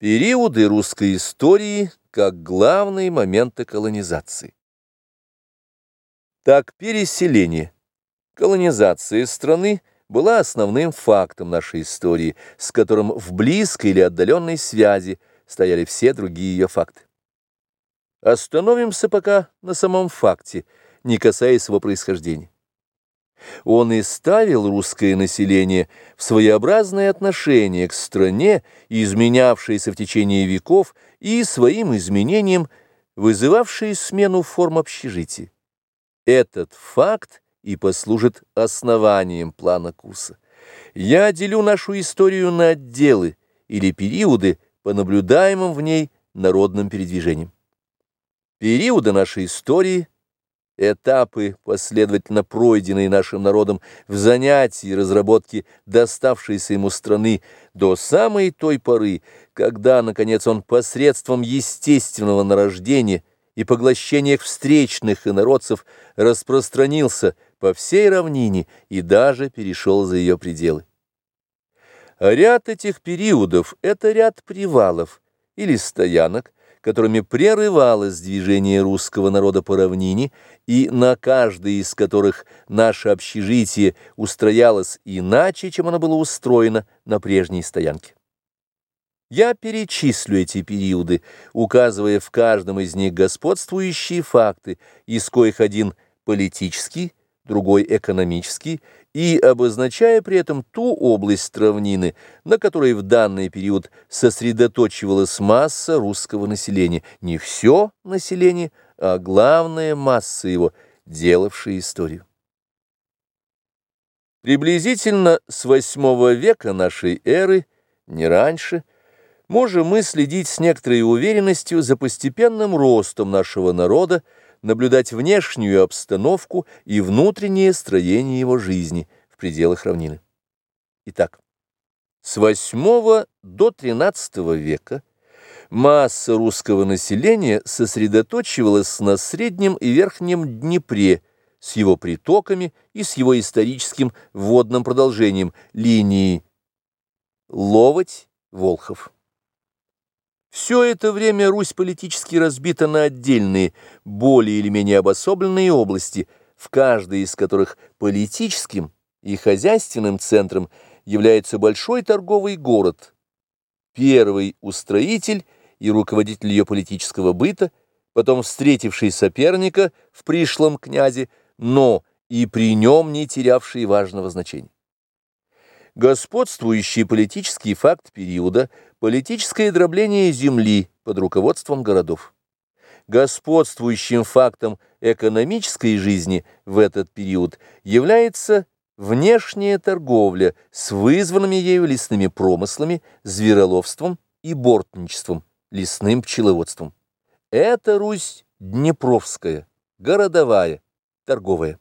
Периоды русской истории как главные моменты колонизации. Так, переселение, колонизация страны была основным фактом нашей истории, с которым в близкой или отдаленной связи стояли все другие ее факты. Остановимся пока на самом факте, не касаясь его происхождения. Он и ставил русское население в своеобразное отношение к стране, изменявшейся в течение веков, и своим изменением, вызывавшей смену форм общежития. Этот факт и послужит основанием плана Куса. Я делю нашу историю на отделы или периоды по наблюдаемым в ней народным передвижениям. Периоды нашей истории – этапы, последовательно пройденные нашим народом в занятии и разработке доставшейся ему страны до самой той поры, когда, наконец, он посредством естественного нарождения и поглощения встречных инородцев распространился по всей равнине и даже перешел за ее пределы. Ряд этих периодов – это ряд привалов или стоянок, которыми прерывалось движение русского народа по равнине, и на каждой из которых наше общежитие устроялось иначе, чем оно было устроено на прежней стоянке. Я перечислю эти периоды, указывая в каждом из них господствующие факты, из коих один политический, другой экономический, и обозначая при этом ту область равнины, на которой в данный период сосредоточивалась масса русского населения. Не все население, а главная масса его, делавшая историю. Приблизительно с восьмого века нашей эры, не раньше, можем мы следить с некоторой уверенностью за постепенным ростом нашего народа, наблюдать внешнюю обстановку и внутреннее строение его жизни в пределах равнины. Итак, с VIII до XIII века масса русского населения сосредоточивалась на Среднем и Верхнем Днепре с его притоками и с его историческим водным продолжением линии Ловоть-Волхов. Все это время Русь политически разбита на отдельные, более или менее обособленные области, в каждой из которых политическим и хозяйственным центром является большой торговый город. Первый устроитель и руководитель ее политического быта, потом встретивший соперника в пришлом князе, но и при нем не терявший важного значения. Господствующий политический факт периода – политическое дробление земли под руководством городов. Господствующим фактом экономической жизни в этот период является внешняя торговля с вызванными ею лесными промыслами, звероловством и бортничеством, лесным пчеловодством. Это Русь Днепровская, городовая, торговая.